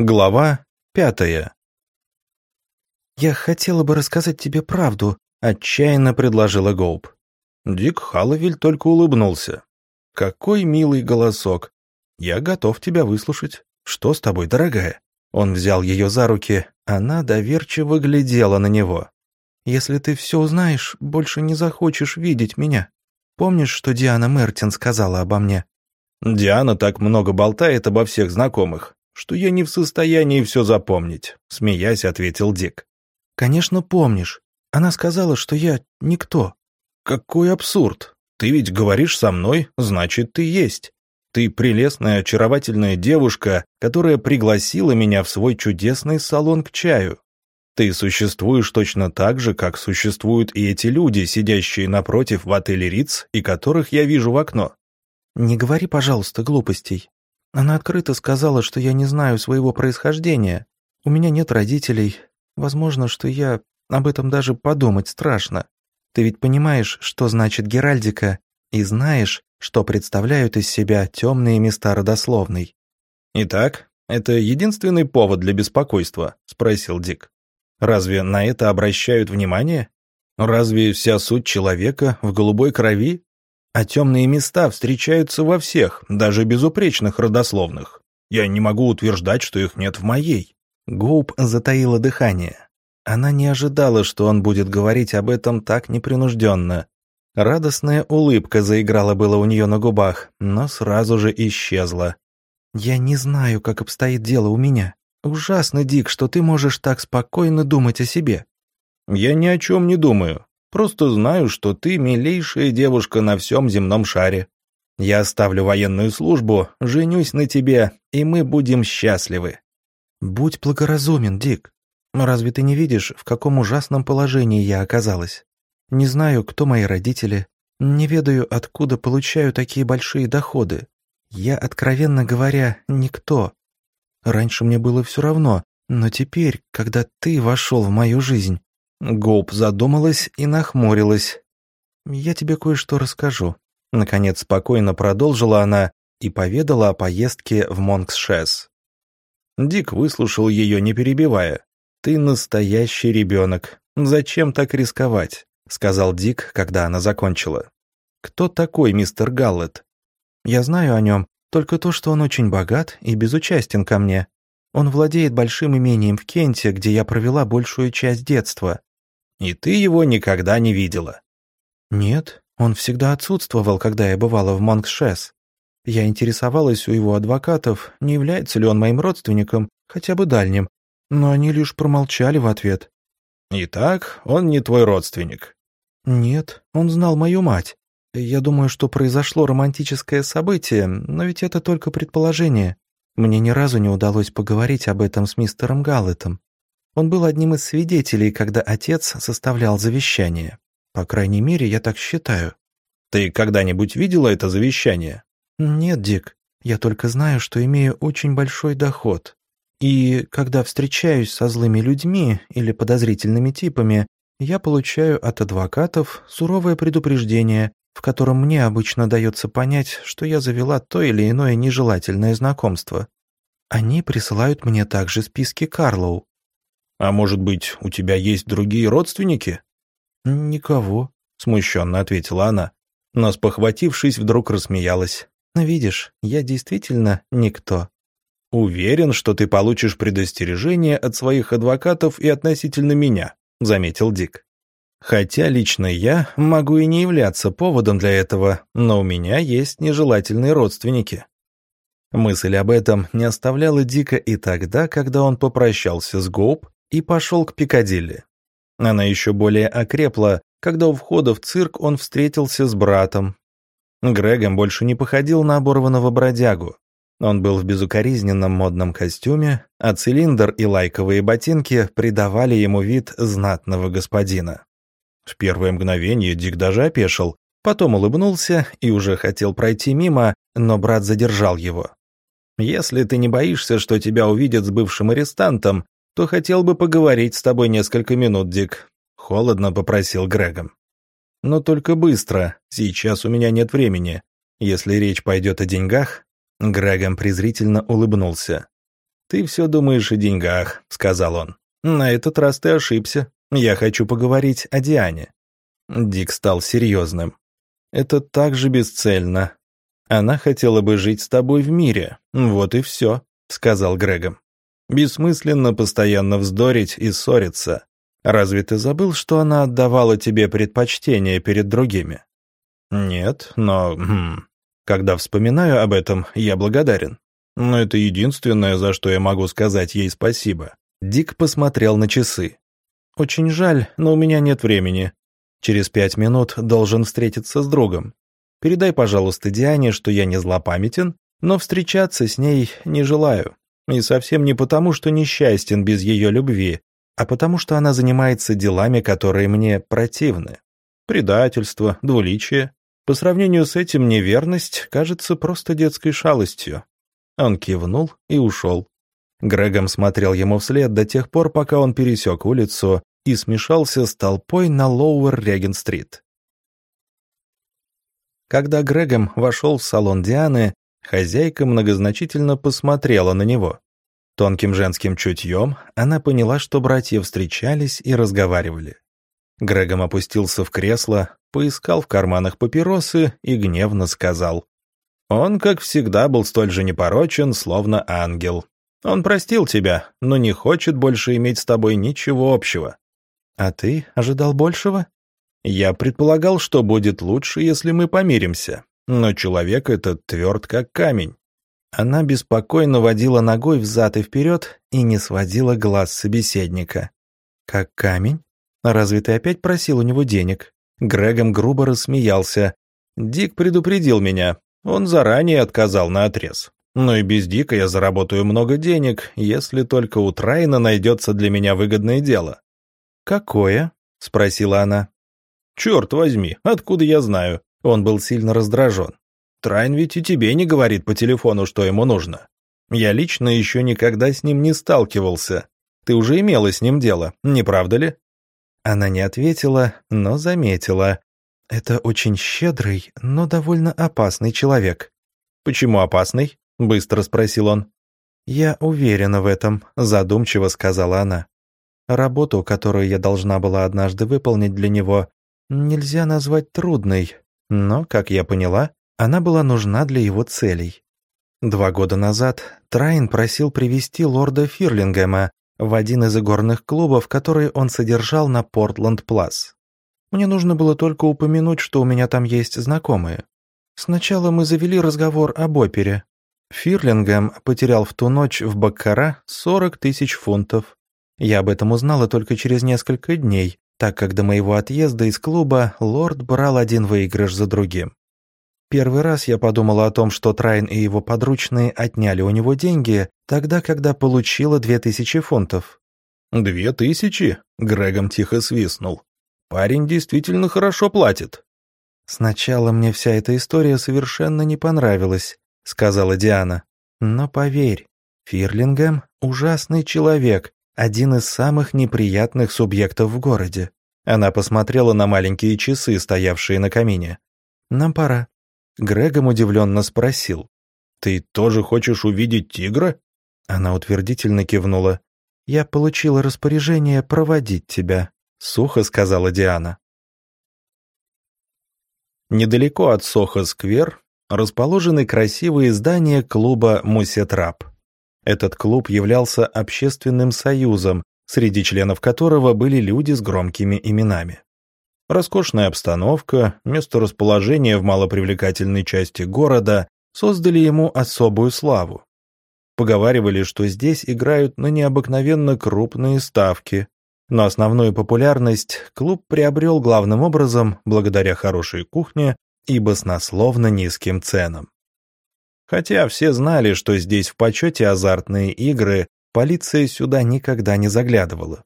Глава пятая. «Я хотела бы рассказать тебе правду», — отчаянно предложила Гоуп. Дик Халловиль только улыбнулся. «Какой милый голосок! Я готов тебя выслушать. Что с тобой, дорогая?» Он взял ее за руки, она доверчиво глядела на него. «Если ты все узнаешь, больше не захочешь видеть меня. Помнишь, что Диана Мертин сказала обо мне?» «Диана так много болтает обо всех знакомых что я не в состоянии все запомнить», — смеясь ответил Дик. «Конечно, помнишь. Она сказала, что я никто». «Какой абсурд! Ты ведь говоришь со мной, значит, ты есть. Ты прелестная, очаровательная девушка, которая пригласила меня в свой чудесный салон к чаю. Ты существуешь точно так же, как существуют и эти люди, сидящие напротив в отеле Риц и которых я вижу в окно». «Не говори, пожалуйста, глупостей. Она открыто сказала, что я не знаю своего происхождения. У меня нет родителей. Возможно, что я... Об этом даже подумать страшно. Ты ведь понимаешь, что значит геральдика, и знаешь, что представляют из себя темные места родословной. «Итак, это единственный повод для беспокойства?» — спросил Дик. «Разве на это обращают внимание? Разве вся суть человека в голубой крови? А темные места встречаются во всех, даже безупречных родословных. Я не могу утверждать, что их нет в моей». Гоуп затаила дыхание. Она не ожидала, что он будет говорить об этом так непринужденно. Радостная улыбка заиграла было у нее на губах, но сразу же исчезла. «Я не знаю, как обстоит дело у меня. Ужасно, Дик, что ты можешь так спокойно думать о себе». «Я ни о чем не думаю. Просто знаю, что ты милейшая девушка на всем земном шаре. Я оставлю военную службу, женюсь на тебе, и мы будем счастливы». «Будь благоразумен, Дик. Разве ты не видишь, в каком ужасном положении я оказалась? Не знаю, кто мои родители, не ведаю, откуда получаю такие большие доходы. Я, откровенно говоря, никто. Раньше мне было все равно, но теперь, когда ты вошел в мою жизнь, Гоуп задумалась и нахмурилась. «Я тебе кое-что расскажу». Наконец спокойно продолжила она и поведала о поездке в Монксшес. Дик выслушал ее, не перебивая. «Ты настоящий ребенок. Зачем так рисковать?» — сказал Дик, когда она закончила. «Кто такой мистер Галлет?» «Я знаю о нем, только то, что он очень богат и безучастен ко мне. Он владеет большим имением в Кенте, где я провела большую часть детства. И ты его никогда не видела?» «Нет, он всегда отсутствовал, когда я бывала в Монкшес. Я интересовалась у его адвокатов, не является ли он моим родственником, хотя бы дальним, но они лишь промолчали в ответ». «Итак, он не твой родственник?» «Нет, он знал мою мать. Я думаю, что произошло романтическое событие, но ведь это только предположение. Мне ни разу не удалось поговорить об этом с мистером Галлетом. Он был одним из свидетелей, когда отец составлял завещание. По крайней мере, я так считаю. Ты когда-нибудь видела это завещание? Нет, Дик. Я только знаю, что имею очень большой доход. И когда встречаюсь со злыми людьми или подозрительными типами, я получаю от адвокатов суровое предупреждение, в котором мне обычно дается понять, что я завела то или иное нежелательное знакомство. Они присылают мне также списки Карлоу, «А может быть, у тебя есть другие родственники?» «Никого», — смущенно ответила она. Но, спохватившись, вдруг рассмеялась. «Видишь, я действительно никто». «Уверен, что ты получишь предостережение от своих адвокатов и относительно меня», — заметил Дик. «Хотя лично я могу и не являться поводом для этого, но у меня есть нежелательные родственники». Мысль об этом не оставляла Дика и тогда, когда он попрощался с Гоуп и пошел к Пикадилли. Она еще более окрепла, когда у входа в цирк он встретился с братом. Грегом больше не походил на оборванного бродягу. Он был в безукоризненном модном костюме, а цилиндр и лайковые ботинки придавали ему вид знатного господина. В первое мгновение Дик даже опешил, потом улыбнулся и уже хотел пройти мимо, но брат задержал его. «Если ты не боишься, что тебя увидят с бывшим арестантом, то хотел бы поговорить с тобой несколько минут, Дик», — холодно попросил Грегом. «Но только быстро, сейчас у меня нет времени. Если речь пойдет о деньгах...» Грегом презрительно улыбнулся. «Ты все думаешь о деньгах», — сказал он. «На этот раз ты ошибся. Я хочу поговорить о Диане». Дик стал серьезным. «Это так же бесцельно. Она хотела бы жить с тобой в мире. Вот и все», — сказал Грегом. «Бессмысленно постоянно вздорить и ссориться. Разве ты забыл, что она отдавала тебе предпочтение перед другими?» «Нет, но... Хм, когда вспоминаю об этом, я благодарен. Но это единственное, за что я могу сказать ей спасибо». Дик посмотрел на часы. «Очень жаль, но у меня нет времени. Через пять минут должен встретиться с другом. Передай, пожалуйста, Диане, что я не злопамятен, но встречаться с ней не желаю. И совсем не потому, что несчастен без ее любви, а потому что она занимается делами, которые мне противны. Предательство, двуличие. По сравнению с этим неверность кажется просто детской шалостью. Он кивнул и ушел. Грегом смотрел ему вслед до тех пор, пока он пересек улицу и смешался с толпой на Лоуэр-Реген-стрит. Когда Грегом вошел в салон Дианы, хозяйка многозначительно посмотрела на него. Тонким женским чутьем она поняла, что братья встречались и разговаривали. Грегом опустился в кресло, поискал в карманах папиросы и гневно сказал. «Он, как всегда, был столь же непорочен, словно ангел. Он простил тебя, но не хочет больше иметь с тобой ничего общего». «А ты ожидал большего?» «Я предполагал, что будет лучше, если мы помиримся, но человек этот тверд, как камень. Она беспокойно водила ногой взад и вперед и не сводила глаз собеседника. «Как камень? Разве ты опять просил у него денег?» Грегом грубо рассмеялся. «Дик предупредил меня. Он заранее отказал на отрез. Но и без Дика я заработаю много денег, если только у Трайна найдется для меня выгодное дело». «Какое?» — спросила она. «Черт возьми, откуда я знаю?» Он был сильно раздражен. Трайн ведь и тебе не говорит по телефону, что ему нужно. Я лично еще никогда с ним не сталкивался. Ты уже имела с ним дело, не правда ли?» Она не ответила, но заметила. «Это очень щедрый, но довольно опасный человек». «Почему опасный?» — быстро спросил он. «Я уверена в этом», — задумчиво сказала она. «Работу, которую я должна была однажды выполнить для него, нельзя назвать трудной, но, как я поняла, она была нужна для его целей. Два года назад Трайн просил привести лорда Фирлингема в один из игорных клубов, который он содержал на Портленд-Плас. Мне нужно было только упомянуть, что у меня там есть знакомые. Сначала мы завели разговор об опере. Фирлингем потерял в ту ночь в Баккара 40 тысяч фунтов. Я об этом узнала только через несколько дней, так как до моего отъезда из клуба лорд брал один выигрыш за другим. Первый раз я подумала о том, что Трайн и его подручные отняли у него деньги, тогда, когда получила две тысячи фунтов. «Две тысячи?» — Грегом тихо свистнул. «Парень действительно хорошо платит». «Сначала мне вся эта история совершенно не понравилась», — сказала Диана. «Но поверь, Фирлингем — ужасный человек, один из самых неприятных субъектов в городе». Она посмотрела на маленькие часы, стоявшие на камине. «Нам пора. Грегом удивленно спросил. «Ты тоже хочешь увидеть тигра?» Она утвердительно кивнула. «Я получила распоряжение проводить тебя», — сухо сказала Диана. Недалеко от Сохо-сквер расположены красивые здания клуба «Мусетрап». Этот клуб являлся общественным союзом, среди членов которого были люди с громкими именами. Роскошная обстановка, место расположения в малопривлекательной части города создали ему особую славу. Поговаривали, что здесь играют на необыкновенно крупные ставки, но основную популярность клуб приобрел главным образом благодаря хорошей кухне и баснословно низким ценам. Хотя все знали, что здесь в почете азартные игры, полиция сюда никогда не заглядывала.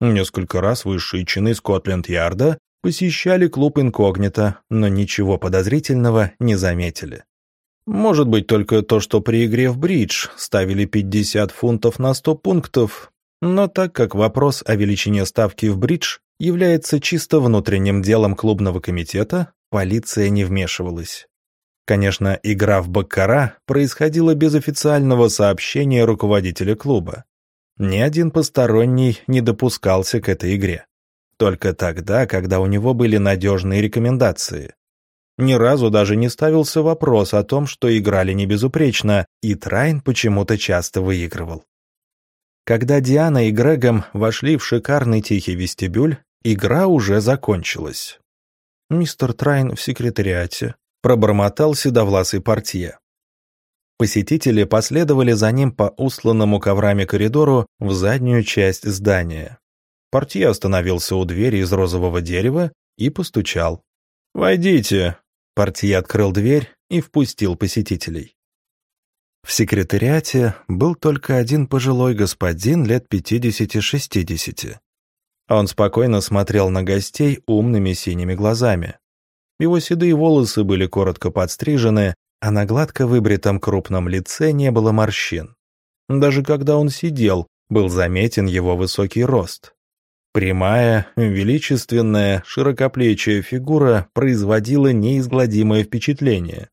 Несколько раз высшие чины Скотленд-Ярда посещали клуб инкогнито, но ничего подозрительного не заметили. Может быть, только то, что при игре в бридж ставили 50 фунтов на 100 пунктов, но так как вопрос о величине ставки в бридж является чисто внутренним делом клубного комитета, полиция не вмешивалась. Конечно, игра в баккара происходила без официального сообщения руководителя клуба. Ни один посторонний не допускался к этой игре. Только тогда, когда у него были надежные рекомендации. Ни разу даже не ставился вопрос о том, что играли не безупречно, и Трайн почему-то часто выигрывал. Когда Диана и Грегом вошли в шикарный тихий вестибюль, игра уже закончилась. «Мистер Трайн в секретариате», — пробормотал седовласый портье. Посетители последовали за ним по устланному коврами коридору в заднюю часть здания. Портье остановился у двери из розового дерева и постучал. «Войдите!» Портье открыл дверь и впустил посетителей. В секретариате был только один пожилой господин лет 50-60. Он спокойно смотрел на гостей умными синими глазами. Его седые волосы были коротко подстрижены, а на гладко выбритом крупном лице не было морщин. Даже когда он сидел, был заметен его высокий рост. Прямая, величественная, широкоплечья фигура производила неизгладимое впечатление.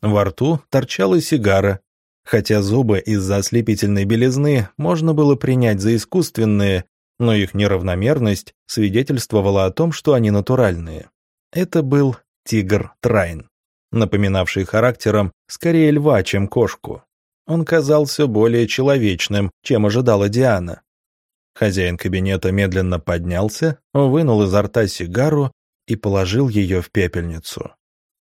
Во рту торчала сигара, хотя зубы из-за ослепительной белизны можно было принять за искусственные, но их неравномерность свидетельствовала о том, что они натуральные. Это был тигр Трайн, напоминавший характером скорее льва, чем кошку. Он казался более человечным, чем ожидала Диана. Хозяин кабинета медленно поднялся, вынул изо рта сигару и положил ее в пепельницу.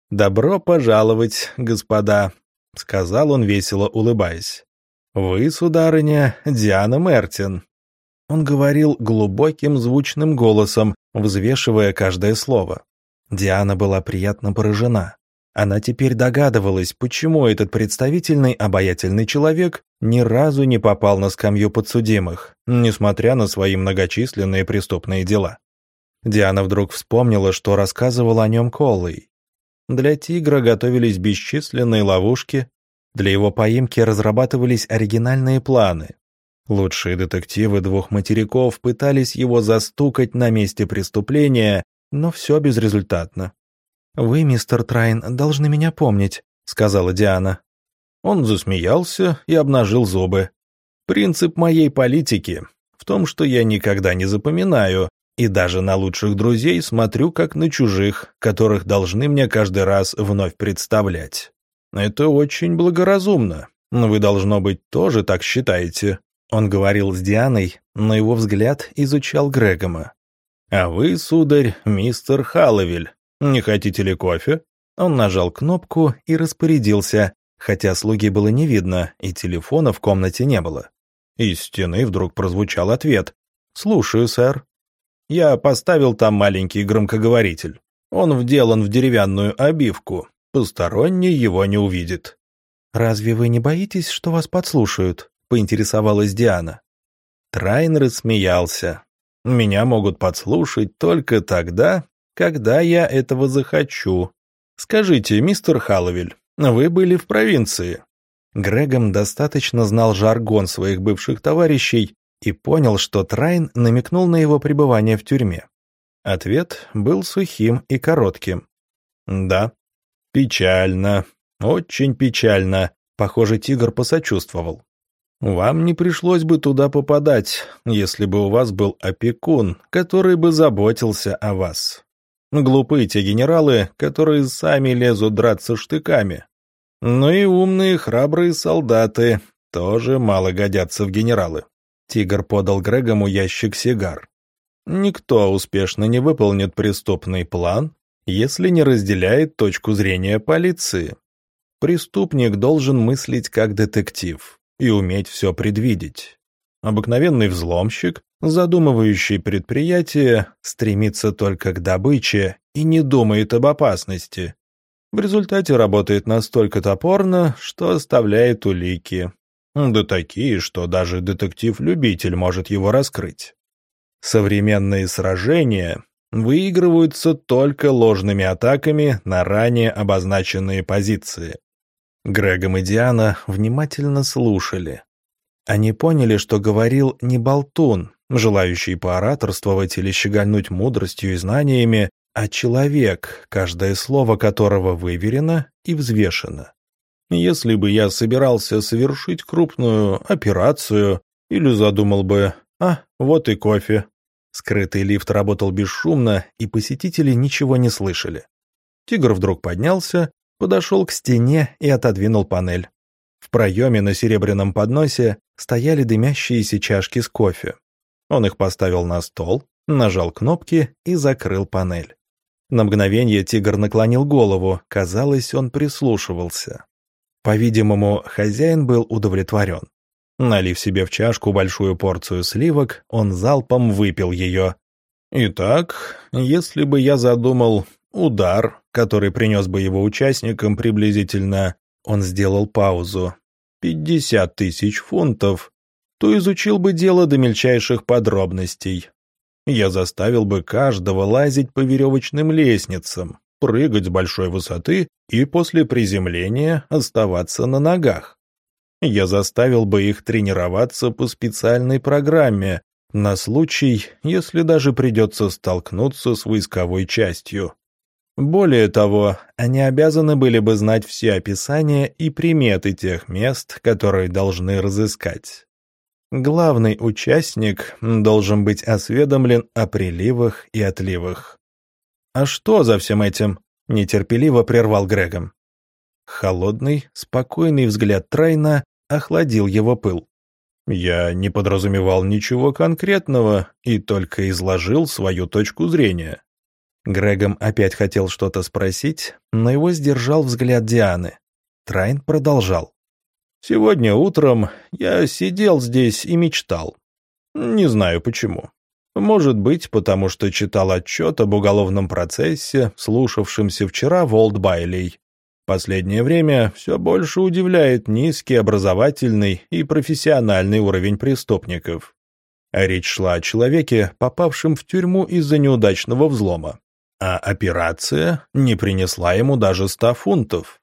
«Добро пожаловать, господа», — сказал он, весело улыбаясь. «Вы, сударыня, Диана Мертин». Он говорил глубоким звучным голосом, взвешивая каждое слово. Диана была приятно поражена. Она теперь догадывалась, почему этот представительный, обаятельный человек ни разу не попал на скамью подсудимых, несмотря на свои многочисленные преступные дела. Диана вдруг вспомнила, что рассказывал о нем Коллый. Для тигра готовились бесчисленные ловушки, для его поимки разрабатывались оригинальные планы. Лучшие детективы двух материков пытались его застукать на месте преступления но все безрезультатно. «Вы, мистер Трайн, должны меня помнить», — сказала Диана. Он засмеялся и обнажил зубы. «Принцип моей политики в том, что я никогда не запоминаю, и даже на лучших друзей смотрю как на чужих, которых должны мне каждый раз вновь представлять. Это очень благоразумно. Вы, должно быть, тоже так считаете». Он говорил с Дианой, но его взгляд изучал Грегома. «А вы, сударь, мистер Халловель, не хотите ли кофе?» Он нажал кнопку и распорядился, хотя слуги было не видно и телефона в комнате не было. Из стены вдруг прозвучал ответ. «Слушаю, сэр». Я поставил там маленький громкоговоритель. Он вделан в деревянную обивку. Посторонний его не увидит. «Разве вы не боитесь, что вас подслушают?» — поинтересовалась Диана. Трайн рассмеялся. Меня могут подслушать только тогда, когда я этого захочу. Скажите, мистер Халловель, вы были в провинции?» Грегом достаточно знал жаргон своих бывших товарищей и понял, что Трайн намекнул на его пребывание в тюрьме. Ответ был сухим и коротким. «Да». «Печально. Очень печально». Похоже, тигр посочувствовал. Вам не пришлось бы туда попадать, если бы у вас был опекун, который бы заботился о вас. Глупые те генералы, которые сами лезут драться штыками. Но и умные, храбрые солдаты тоже мало годятся в генералы. Тигр подал Грегому ящик сигар. Никто успешно не выполнит преступный план, если не разделяет точку зрения полиции. Преступник должен мыслить как детектив и уметь все предвидеть. Обыкновенный взломщик, задумывающий предприятие, стремится только к добыче и не думает об опасности. В результате работает настолько топорно, что оставляет улики. Да такие, что даже детектив-любитель может его раскрыть. Современные сражения выигрываются только ложными атаками на ранее обозначенные позиции. Грегом и Диана внимательно слушали. Они поняли, что говорил не болтун, желающий поораторствовать или щегольнуть мудростью и знаниями, а человек, каждое слово которого выверено и взвешено. Если бы я собирался совершить крупную операцию или задумал бы «А, вот и кофе». Скрытый лифт работал бесшумно, и посетители ничего не слышали. Тигр вдруг поднялся, подошел к стене и отодвинул панель. В проеме на серебряном подносе стояли дымящиеся чашки с кофе. Он их поставил на стол, нажал кнопки и закрыл панель. На мгновение тигр наклонил голову, казалось, он прислушивался. По-видимому, хозяин был удовлетворен. Налив себе в чашку большую порцию сливок, он залпом выпил ее. Итак, если бы я задумал удар, который принес бы его участникам приблизительно, он сделал паузу, пятьдесят тысяч фунтов, то изучил бы дело до мельчайших подробностей. Я заставил бы каждого лазить по веревочным лестницам, прыгать с большой высоты и после приземления оставаться на ногах. Я заставил бы их тренироваться по специальной программе на случай, если даже придется столкнуться с войсковой частью. Более того, они обязаны были бы знать все описания и приметы тех мест, которые должны разыскать. Главный участник должен быть осведомлен о приливах и отливах. «А что за всем этим?» — нетерпеливо прервал Грегом. Холодный, спокойный взгляд Трайна охладил его пыл. «Я не подразумевал ничего конкретного и только изложил свою точку зрения». Грегом опять хотел что-то спросить, но его сдержал взгляд Дианы. Трайн продолжал. Сегодня утром я сидел здесь и мечтал. Не знаю почему. Может быть, потому что читал отчет об уголовном процессе, слушавшемся вчера в Олдбайлей. Последнее время все больше удивляет низкий образовательный и профессиональный уровень преступников. Речь шла о человеке, попавшем в тюрьму из-за неудачного взлома. А операция не принесла ему даже ста фунтов.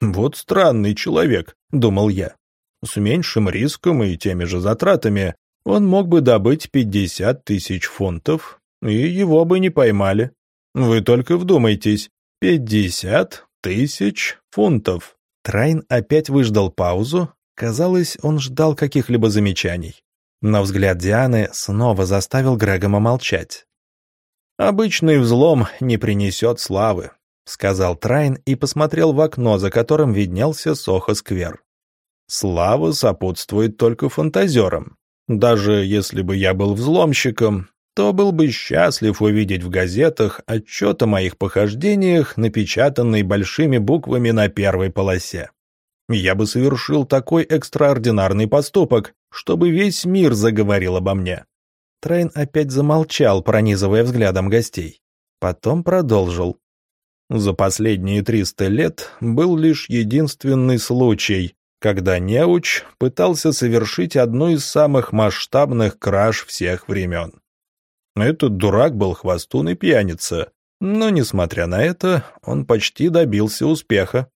Вот странный человек, — думал я. С меньшим риском и теми же затратами он мог бы добыть 50 тысяч фунтов, и его бы не поймали. Вы только вдумайтесь, 50 тысяч фунтов. Трайн опять выждал паузу. Казалось, он ждал каких-либо замечаний. Но взгляд Дианы снова заставил Грегома молчать. «Обычный взлом не принесет славы», — сказал Трайн и посмотрел в окно, за которым виднелся Сохо-сквер. «Слава сопутствует только фантазерам. Даже если бы я был взломщиком, то был бы счастлив увидеть в газетах отчет о моих похождениях, напечатанный большими буквами на первой полосе. Я бы совершил такой экстраординарный поступок, чтобы весь мир заговорил обо мне». Трайн опять замолчал, пронизывая взглядом гостей. Потом продолжил. За последние 300 лет был лишь единственный случай, когда неуч пытался совершить одну из самых масштабных краж всех времен. Этот дурак был хвостун и пьяница, но, несмотря на это, он почти добился успеха.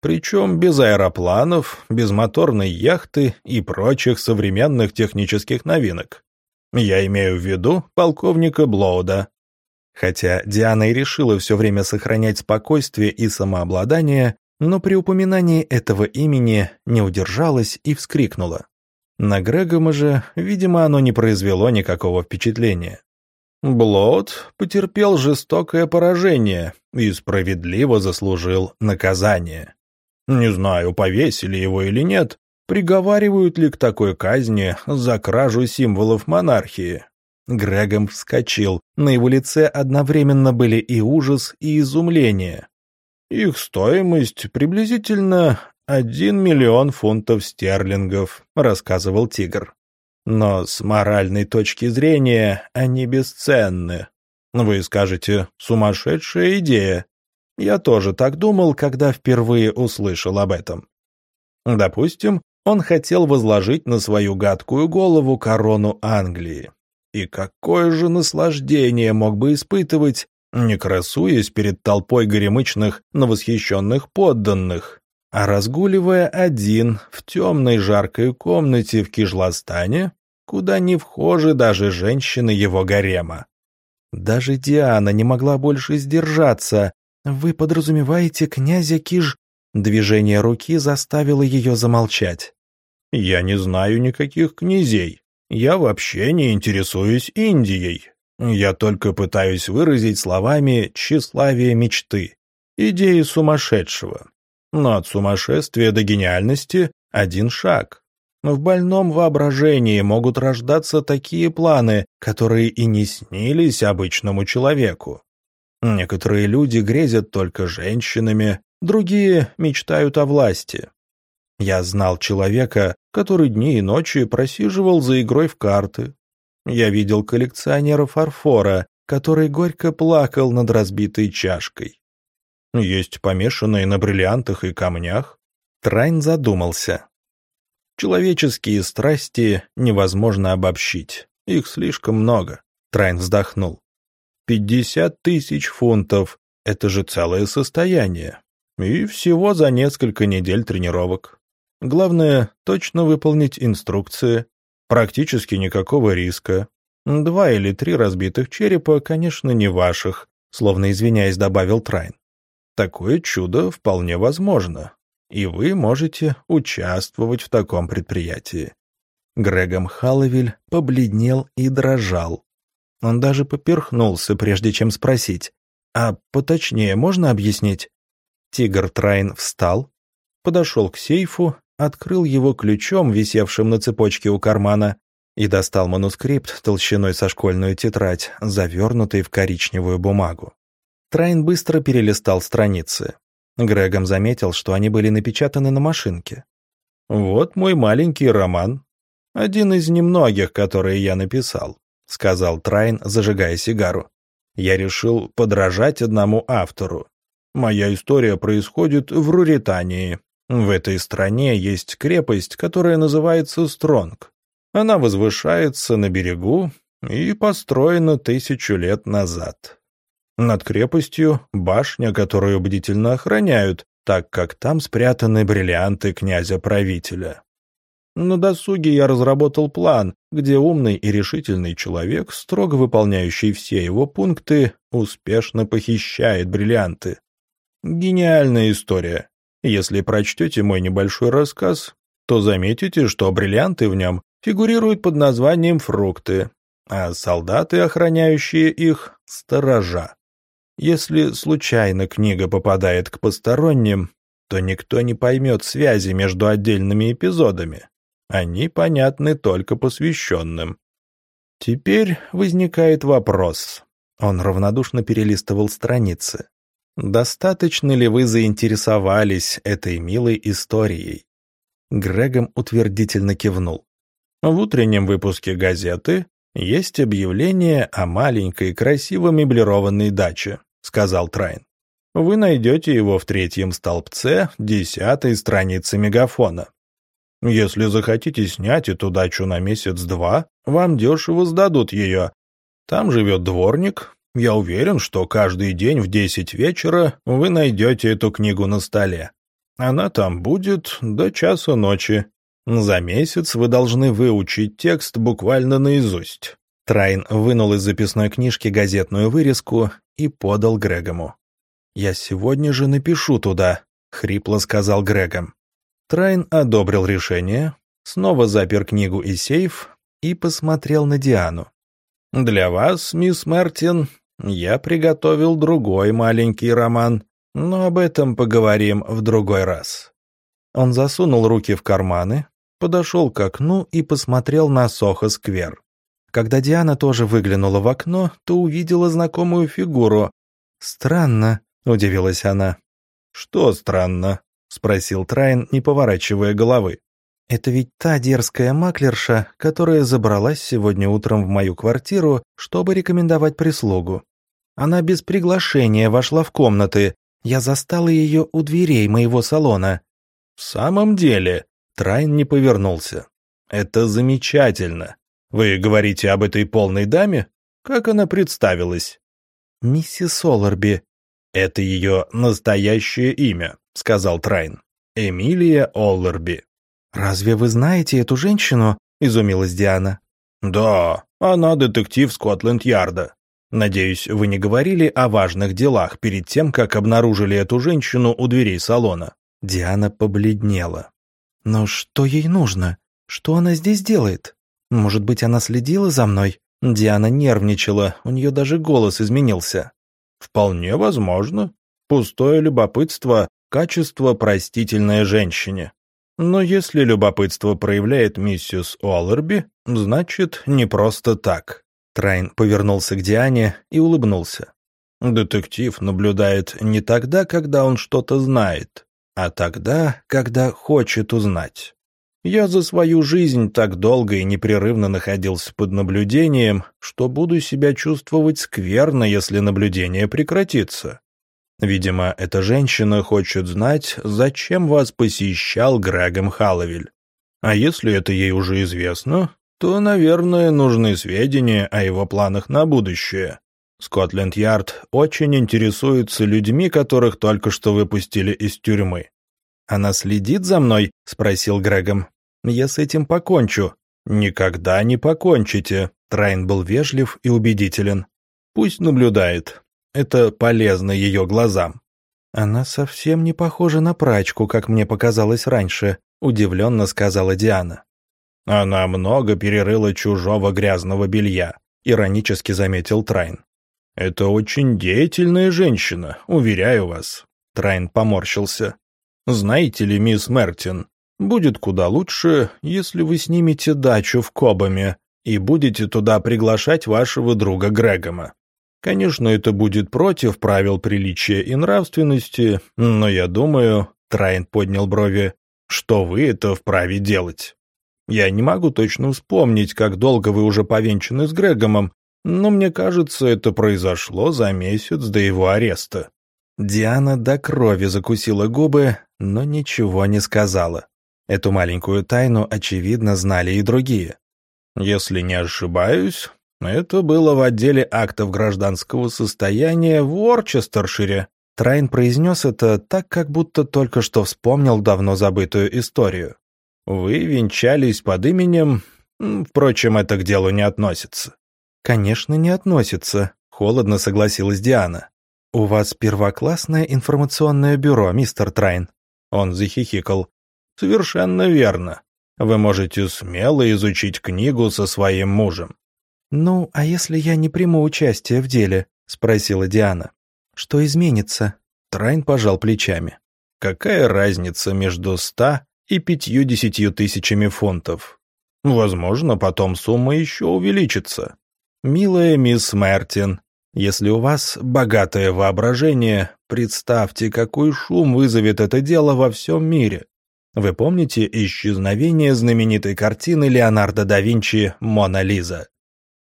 Причем без аэропланов, без моторной яхты и прочих современных технических новинок. Я имею в виду полковника Блоуда, Хотя Диана и решила все время сохранять спокойствие и самообладание, но при упоминании этого имени не удержалась и вскрикнула. На Грегома же, видимо, оно не произвело никакого впечатления. Блод потерпел жестокое поражение и справедливо заслужил наказание. Не знаю, повесили его или нет, приговаривают ли к такой казни за кражу символов монархии, Грегом вскочил. На его лице одновременно были и ужас, и изумление. «Их стоимость приблизительно один миллион фунтов стерлингов», — рассказывал тигр. «Но с моральной точки зрения они бесценны. Вы скажете, сумасшедшая идея. Я тоже так думал, когда впервые услышал об этом. Допустим, он хотел возложить на свою гадкую голову корону Англии. И какое же наслаждение мог бы испытывать, не красуясь перед толпой горемычных, но восхищенных подданных, а разгуливая один в темной жаркой комнате в Кижластане, куда не вхожи даже женщины его гарема. Даже Диана не могла больше сдержаться. «Вы подразумеваете князя Киж...» Движение руки заставило ее замолчать. «Я не знаю никаких князей. Я вообще не интересуюсь Индией. Я только пытаюсь выразить словами тщеславие мечты, идеи сумасшедшего. Но от сумасшествия до гениальности один шаг. В больном воображении могут рождаться такие планы, которые и не снились обычному человеку. Некоторые люди грезят только женщинами, другие мечтают о власти. Я знал человека, который дни и ночи просиживал за игрой в карты. Я видел коллекционера фарфора, который горько плакал над разбитой чашкой. Есть помешанные на бриллиантах и камнях. Трайн задумался. Человеческие страсти невозможно обобщить. Их слишком много. Трайн вздохнул. Пятьдесят тысяч фунтов — это же целое состояние. И всего за несколько недель тренировок. Главное — точно выполнить инструкции. Практически никакого риска. Два или три разбитых черепа, конечно, не ваших, словно извиняясь, добавил Трайн. Такое чудо вполне возможно и вы можете участвовать в таком предприятии». Грегом Халловиль побледнел и дрожал. Он даже поперхнулся, прежде чем спросить. «А поточнее можно объяснить?» Тигр Трайн встал, подошел к сейфу, открыл его ключом, висевшим на цепочке у кармана, и достал манускрипт толщиной со школьную тетрадь, завернутый в коричневую бумагу. Трайн быстро перелистал страницы. Грегом заметил, что они были напечатаны на машинке. «Вот мой маленький роман. Один из немногих, которые я написал», — сказал Трайн, зажигая сигару. «Я решил подражать одному автору. Моя история происходит в Руритании. В этой стране есть крепость, которая называется Стронг. Она возвышается на берегу и построена тысячу лет назад. Над крепостью башня, которую бдительно охраняют, так как там спрятаны бриллианты князя-правителя. На досуге я разработал план, где умный и решительный человек, строго выполняющий все его пункты, успешно похищает бриллианты. Гениальная история. Если прочтете мой небольшой рассказ, то заметите, что бриллианты в нем фигурируют под названием «фрукты», а солдаты, охраняющие их, — «сторожа». Если случайно книга попадает к посторонним, то никто не поймет связи между отдельными эпизодами. Они понятны только посвященным. Теперь возникает вопрос. Он равнодушно перелистывал страницы. Достаточно ли вы заинтересовались этой милой историей? Грегом утвердительно кивнул. В утреннем выпуске газеты есть объявление о маленькой красиво меблированной даче. — сказал Трайн. «Вы найдете его в третьем столбце десятой страницы мегафона. Если захотите снять эту дачу на месяц-два, вам дешево сдадут ее. Там живет дворник. Я уверен, что каждый день в десять вечера вы найдете эту книгу на столе. Она там будет до часа ночи. За месяц вы должны выучить текст буквально наизусть. Трайн вынул из записной книжки газетную вырезку и подал Грегому. «Я сегодня же напишу туда», — хрипло сказал Грегом. Трайн одобрил решение, снова запер книгу и сейф и посмотрел на Диану. «Для вас, мисс Мартин, я приготовил другой маленький роман, но об этом поговорим в другой раз». Он засунул руки в карманы, подошел к окну и посмотрел на Сохо-сквер. Когда Диана тоже выглянула в окно, то увидела знакомую фигуру. «Странно», — удивилась она. «Что странно?» — спросил Трайн, не поворачивая головы. «Это ведь та дерзкая маклерша, которая забралась сегодня утром в мою квартиру, чтобы рекомендовать прислугу. Она без приглашения вошла в комнаты. Я застала ее у дверей моего салона». «В самом деле?» — Трайн не повернулся. «Это замечательно. Вы говорите об этой полной даме? Как она представилась? Миссис Олларби. Это ее настоящее имя, сказал Трайн. Эмилия Олларби. Разве вы знаете эту женщину? Изумилась Диана. Да, она детектив Скотленд-Ярда. Надеюсь, вы не говорили о важных делах перед тем, как обнаружили эту женщину у дверей салона». Диана побледнела. «Но что ей нужно? Что она здесь делает? Может быть, она следила за мной?» Диана нервничала, у нее даже голос изменился. «Вполне возможно. Пустое любопытство – качество, простительное женщине. Но если любопытство проявляет миссис Уоллерби, значит, не просто так». Трайн повернулся к Диане и улыбнулся. «Детектив наблюдает не тогда, когда он что-то знает, а тогда, когда хочет узнать. Я за свою жизнь так долго и непрерывно находился под наблюдением, что буду себя чувствовать скверно, если наблюдение прекратится. Видимо, эта женщина хочет знать, зачем вас посещал Грегом Халловиль. А если это ей уже известно, то, наверное, нужны сведения о его планах на будущее. Скотленд-Ярд очень интересуется людьми, которых только что выпустили из тюрьмы. «Она следит за мной?» — спросил Грегом. «Я с этим покончу». «Никогда не покончите», — Трайн был вежлив и убедителен. «Пусть наблюдает. Это полезно ее глазам». «Она совсем не похожа на прачку, как мне показалось раньше», — удивленно сказала Диана. «Она много перерыла чужого грязного белья», — иронически заметил Трайн. «Это очень деятельная женщина, уверяю вас». Трайн поморщился. «Знаете ли, мисс Мертин, будет куда лучше, если вы снимете дачу в Кобаме и будете туда приглашать вашего друга Грегома. Конечно, это будет против правил приличия и нравственности, но я думаю, Трайн поднял брови, что вы это вправе делать. Я не могу точно вспомнить, как долго вы уже повенчаны с Грегомом, но мне кажется, это произошло за месяц до его ареста». Диана до крови закусила губы, но ничего не сказала. Эту маленькую тайну, очевидно, знали и другие. «Если не ошибаюсь, это было в отделе актов гражданского состояния в Уорчестершире». Трайн произнес это так, как будто только что вспомнил давно забытую историю. «Вы венчались под именем... Впрочем, это к делу не относится». «Конечно, не относится», — холодно согласилась Диана. «У вас первоклассное информационное бюро, мистер Трайн». Он захихикал. «Совершенно верно. Вы можете смело изучить книгу со своим мужем». «Ну, а если я не приму участие в деле?» — спросила Диана. «Что изменится?» Трайн пожал плечами. «Какая разница между ста и пятью-десятью тысячами фунтов? Возможно, потом сумма еще увеличится. «Милая мисс Мартин, если у вас богатое воображение, представьте, какой шум вызовет это дело во всем мире. Вы помните исчезновение знаменитой картины Леонардо да Винчи «Мона Лиза»?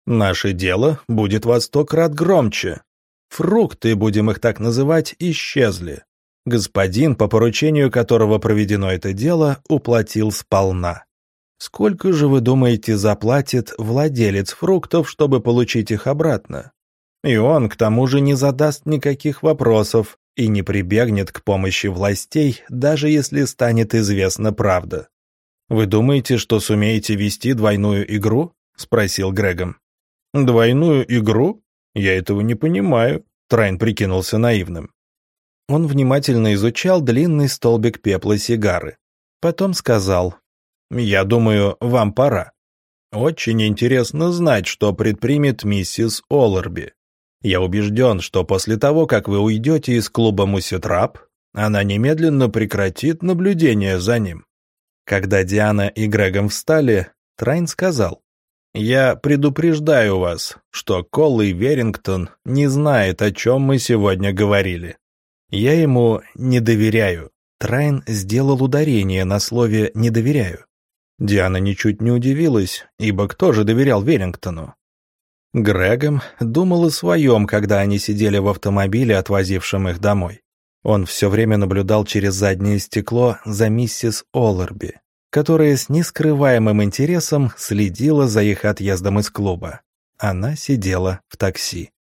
Наше дело будет во сто крат громче. Фрукты, будем их так называть, исчезли. Господин, по поручению которого проведено это дело, уплатил сполна. Сколько же, вы думаете, заплатит владелец фруктов, чтобы получить их обратно? И он, к тому же, не задаст никаких вопросов и не прибегнет к помощи властей, даже если станет известна правда. «Вы думаете, что сумеете вести двойную игру?» — спросил Грегом. «Двойную игру? Я этого не понимаю», — Трайн прикинулся наивным. Он внимательно изучал длинный столбик пепла сигары. Потом сказал, я думаю, вам пора. Очень интересно знать, что предпримет миссис Оллерби. Я убежден, что после того, как вы уйдете из клуба Муситрап, она немедленно прекратит наблюдение за ним. Когда Диана и Грегом встали, Трайн сказал, «Я предупреждаю вас, что Коллый Верингтон не знает, о чем мы сегодня говорили. Я ему не доверяю». Трайн сделал ударение на слове «не доверяю». Диана ничуть не удивилась, ибо кто же доверял Веллингтону? Грегом думал о своем, когда они сидели в автомобиле, отвозившем их домой. Он все время наблюдал через заднее стекло за миссис Оллерби, которая с нескрываемым интересом следила за их отъездом из клуба. Она сидела в такси.